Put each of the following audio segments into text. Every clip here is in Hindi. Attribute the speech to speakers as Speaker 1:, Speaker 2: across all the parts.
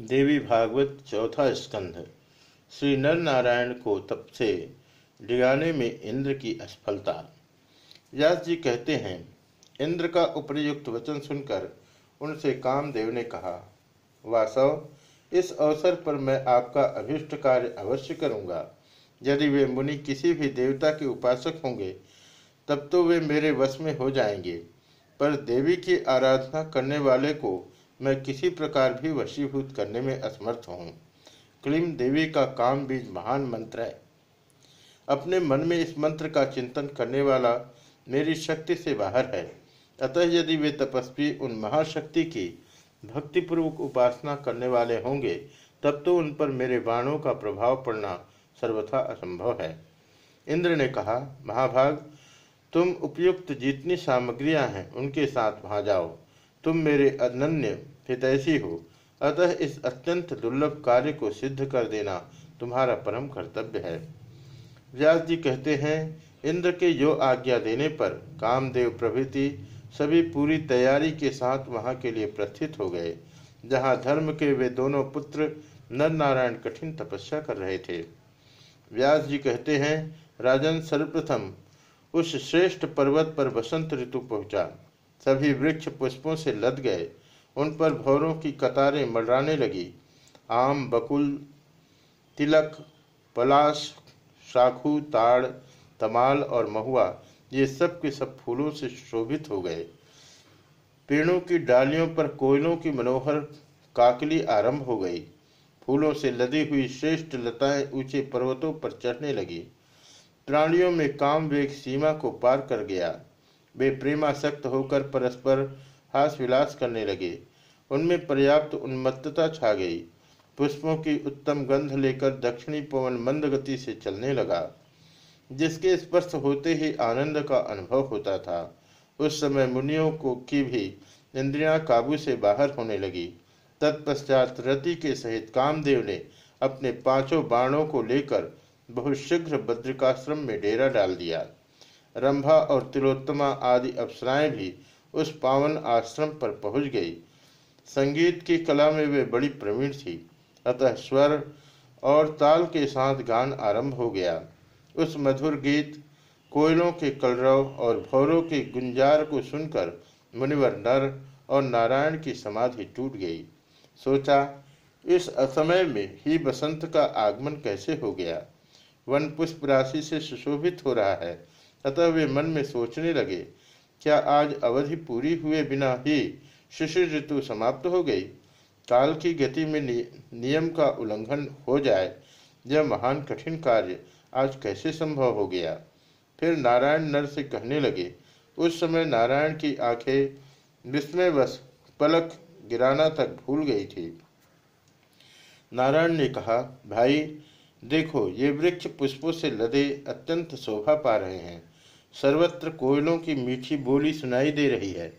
Speaker 1: देवी भागवत चौथा स्कंध। श्री नर नारायण को तप से डिगाने में इंद्र की असफलता। व्यास जी कहते हैं, इंद्र का उपयुक्त वचन सुनकर उनसे कामदेव ने कहा, वासव, इस अवसर पर मैं आपका अभिष्ट कार्य अवश्य करूँगा। यदि वे मुनि किसी भी देवता के उपासक होंगे, तब तो वे मेरे वश में हो जाएँगे। पर देवी की आराधना करने वाले को मैं किसी प्रकार भी वशीभूत करने में असमर्थ हूँ। क्लीम देवी का काम बीज महान मंत्र है। अपने मन में इस मंत्र का चिंतन करने वाला मेरी शक्ति से बाहर है। अतः यदि वे तपस्वी उन महाशक्ति की भक्तिपूर्वक उपासना करने वाले होंगे, तब तो उन पर मेरे बाणों का प्रभाव पड़ना सर्वथा असंभव है। इंद्र ने कहा, महाभाग, तुम उपयुक्त जितनी सामग्रियाँ हैं, उनके साथ वहाँ जाओ। तुम मेरे अनन्य हितैषी हो। अतः इस अत्यंत दुर्लभ कार्य को सिद्ध कर देना तुम्हारा परम कर्तव्य है। व्यास जी कहते हैं, इंद्र के यो आज्ञा देने पर कामदेव प्रभृति सभी पूरी तैयारी के साथ वहाँ के लिए प्रस्थित हो गए, जहाँ धर्म के वे दोनों पुत्र नर नारायण कठिन तपस्या कर रहे थे। व्यास जी कहते हैं, राजन सर्वप्रथम उस श्रेष्ठ पर्वत पर बसंत ऋतु पहुँचा। सभी वृक्ष पुष्पों से लद गए। उन पर भौरों की कतारें मडराने लगी। आम, बकुल, तिलक, पलाश, शाखू, ताड़, तमाल और महुआ, ये सब के सब फूलों से शोभित हो गए। पेड़ों की डालियों पर कोयलों की मनोहर काकली आरंभ हो गई। फूलों से लदी हुई श्रेष्ठ लताएँ ऊँचे पर्वतों पर चढ़ने लगी। प्राणियों में काम वेग सीमा को पार कर गया। वे प्रेमासक्त होकर परस्पर हास विलास करने लगे। उनमें पर्याप्त उन्मत्तता छा गई। पुष्पों की उत्तम गंध लेकर दक्षिणी पवन मंद गति से चलने लगा, जिसके स्पर्श होते ही आनंद का अनुभव होता था। उस समय मुनियों को की भी इंद्रियाँ काबू से बाहर होने लगी। तत्पश्चात रति के सहित कामदेव ने अपने पाँचों बाणों को लेकर बहुत शीघ्र बद्रिकाश्रम में डेरा डाल दिया। रंभा और तिलोत्तमा आदि अप्सराएँ भी उस पावन आश्रम पर पहुँच गई। संगीत की कला में वे बड़ी प्रवीण थी, अतः स्वर और ताल के साथ गान आरंभ हो गया। उस मधुर गीत, कोयलों के कलरव और भौरों के गुंजार को सुनकर मुनिवर नर और नारायण की समाधि टूट गई। सोचा, इस असमय में ही बसंत का आगमन कैसे हो गया? वन पुष्प राशि से सुशोभित हो रहा है। अतः वे मन में सोचने लगे, क्या आज अवधि पूरी हुए बिना ही शिशिर ऋतु समाप्त हो गई? काल की गति में नियम का उल्लंघन हो जाए, यह महान कठिन कार्य आज कैसे संभव हो गया? फिर नारायण नर से कहने लगे, उस समय नारायण की आँखें विस्मयवश पलक गिराना तक भूल गई थी। नारायण ने कहा, भाई, देखो, ये वृक्ष पुष्पों से लदे अत्यंत शोभा पा रहे हैं। सर्वत्र कोयलों की मीठी बोली सुनाई दे रही है।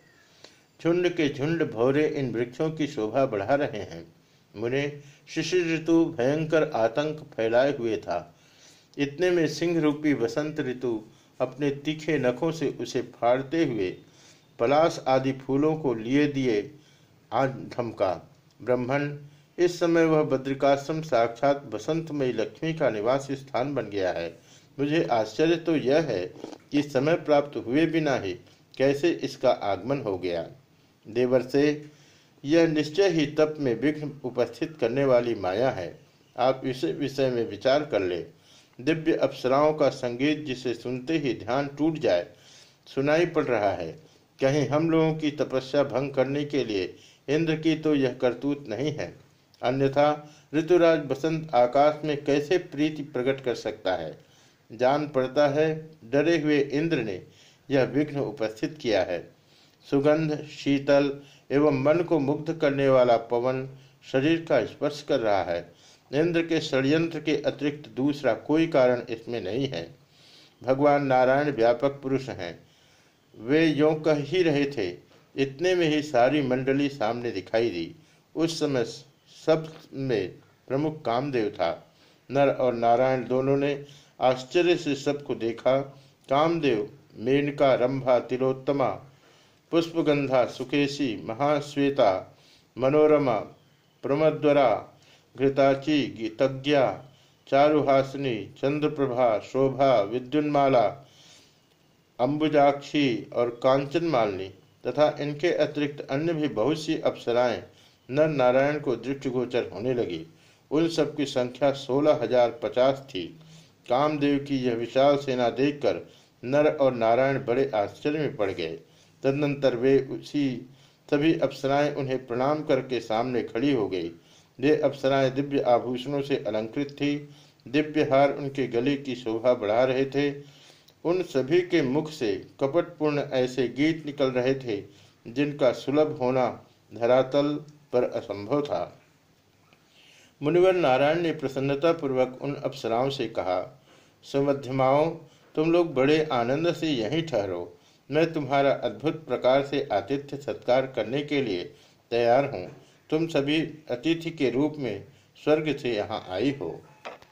Speaker 1: झुंड के झुंड भौरे इन वृक्षों की शोभा बढ़ा रहे हैं। मुने शिशिर ऋतु भयंकर आतंक फैलाए हुए था। इतने में सिंह रूपी वसंत ऋतु अपने तीखे नखों से उसे फाड़ते हुए पलाश आदि फूलों को लिए दिए धमका। ब्रह्मण, इस समय वह बद्रिकाश्रम साक्षात बसंतमयी लक्ष्मी का निवास स्थान बन गया है। मुझे आश्चर्य तो यह है कि समय प्राप्त हुए बिना ही कैसे इसका आगमन हो गया। देवर से, यह निश्चय ही तप में विघ्न उपस्थित करने वाली माया है। आप इस विषय में विचार कर ले। दिव्य अप्सराओं का संगीत जिसे सुनते ही ध्यान टूट जाए, सुनाई पड़ रहा है। कहीं हम लोगों की तपस्या भंग करने के लिए इंद्र की तो यह करतूत नहीं है। अन्यथा ऋतुराज बसंत आकाश में कैसे प्रीति प्रकट कर सकता है? जान पड़ता है, डरे हुए इंद्र ने यह विघ्न उपस्थित किया है। सुगंध, शीतल एवं मन को मुग्ध करने वाला पवन शरीर का स्पर्श कर रहा है। इंद्र के षड्यंत्र के अतिरिक्त दूसरा कोई कारण इसमें नहीं है। भगवान नारायण व्यापक पुरुष हैं। वे यों कह ही रहे थे, इतने में ही सारी मंडली सामने दिखाई दी। उस समय सब में प्रमुख कामदेव था। नर और नारायण दोनों ने आश्चर्य से सबको देखा। कामदेव, मेनका, रंभा, तिलोत्तमा, पुष्पगंधा, सुकेशी, महाश्वेता, मनोरमा, प्रमद्वरा, घृताची गीतज्ञा चारुहासिनी, चंद्रप्रभा, शोभा, विद्युन्माला अम्बुजाक्षी और कांचन मालिनी तथा इनके अतिरिक्त अन्य भी बहुत सी अप्सराएँ नर नारायण को दृष्टिगोचर होने लगी। उन सब की संख्या सोलह हज़ार पचास थी। कामदेव की यह विशाल सेना देखकर नर और नारायण बड़े आश्चर्य में पड़ गए। तदनंतर वे उसी सभी अप्सराएँ उन्हें प्रणाम करके सामने खड़ी हो गई। वे अप्सराएँ दिव्य आभूषणों से अलंकृत थी, दिव्य हार उनके गले की शोभा बढ़ा रहे थे। उन सभी के मुख से कपटपूर्ण ऐसे गीत निकल रहे थे जिनका सुलभ होना धरातल पर असंभव था। मुनिवर नारायण ने प्रसन्नता पूर्वक उन अप्सराओं से कहा, सुमध्यमाओं, तुम लोग बड़े आनंद से यहीं ठहरो। मैं तुम्हारा अद्भुत प्रकार से आतिथ्य सत्कार करने के लिए तैयार हूँ। तुम सभी अतिथि के रूप में स्वर्ग से यहाँ आई हो।